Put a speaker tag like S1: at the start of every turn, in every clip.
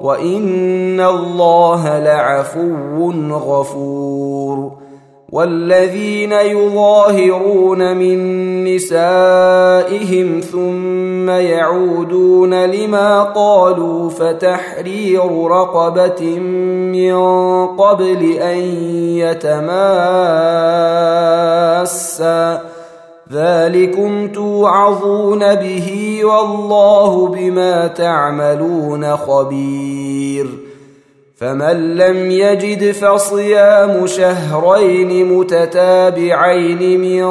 S1: وان الله لعفو غفور والذين يظاهرون من نسائهم ثم يعودون لما قالوا فتحرير رقبه من قبل ان يتماسا ذلكم توعظون به والله بما تعملون خبير فمن لم يجد فصيام شهرين متتابعين من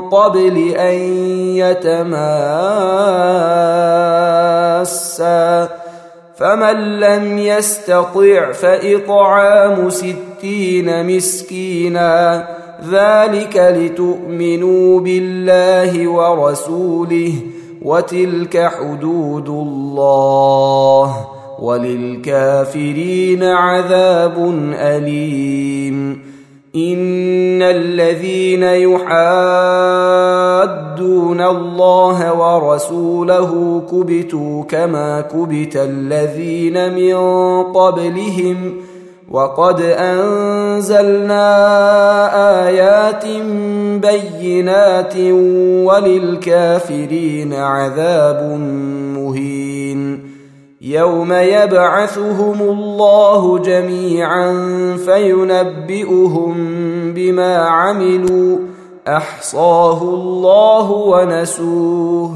S1: قبل ان يتماسا فمن لم يستطع فاطعام ستين مسكينا ذلك لتؤمنوا بالله ورسوله وتلك حدود الله وللكافرين عذاب اليم ان الذين يحادون الله ورسوله كبتوا كما كبت الذين من قبلهم وقد انزلنا ايات بينات وللكافرين عذاب مهين يوم يبعثهم الله جميعا فينبئهم بما عملوا احصاه الله ونسوه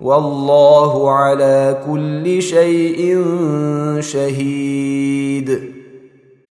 S1: والله على كل شيء شهيد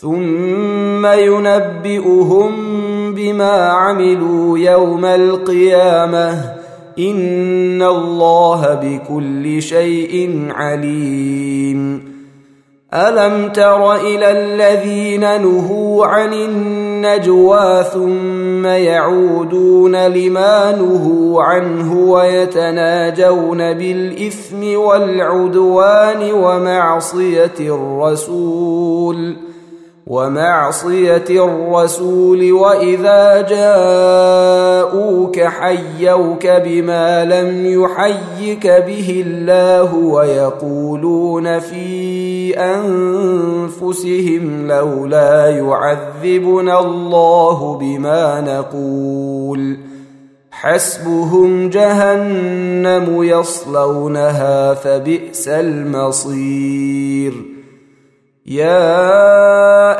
S1: ثم ينبئهم بما عملوا يوم القيامه ان الله بكل شيء عليم الم تر الى الذين نهوا عن النجوى ثم يعودون لما نهوا عنه ويتناجون بالاثم والعدوان ومعصيه الرسول ومعصيه الرسول واذا جاءوك حيوك بما لم يحيك به الله ويقولون في انفسهم لولا يعذبنا الله بما نقول حسبهم جهنم يصلونها فبئس المصير يا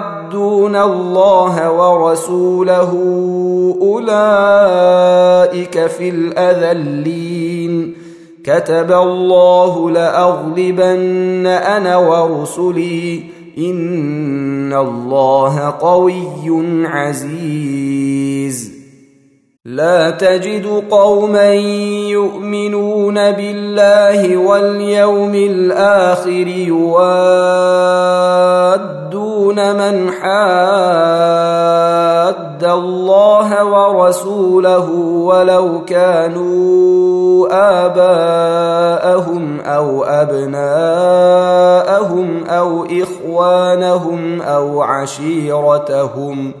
S1: يعدون الله ورسوله اولئك في الاذلين كتب الله لاغلبن انا ورسلي ان الله قوي عزيز لا تجد قوما يؤمنون بالله واليوم الاخر يوادون من حاد الله ورسوله ولو كانوا اباءهم او ابناءهم او اخوانهم او عشيرتهم ۖ